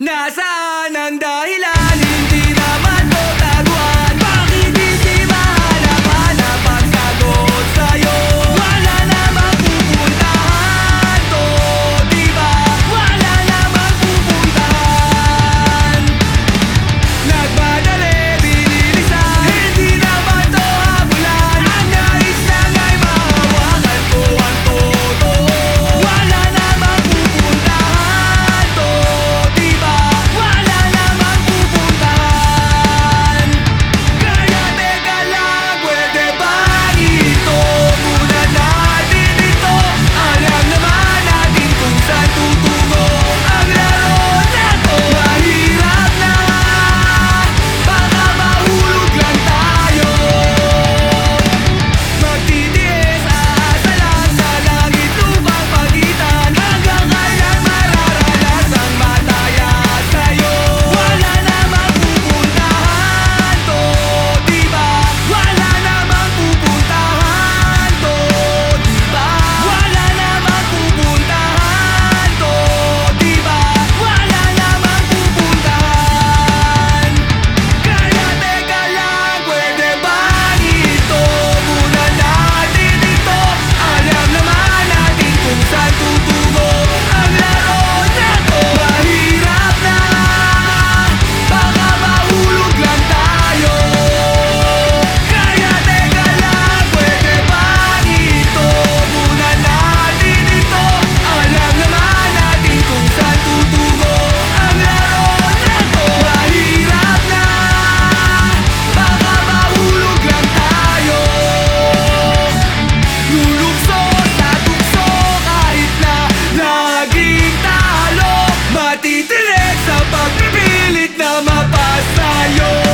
Nasaan ang dahilan? You're.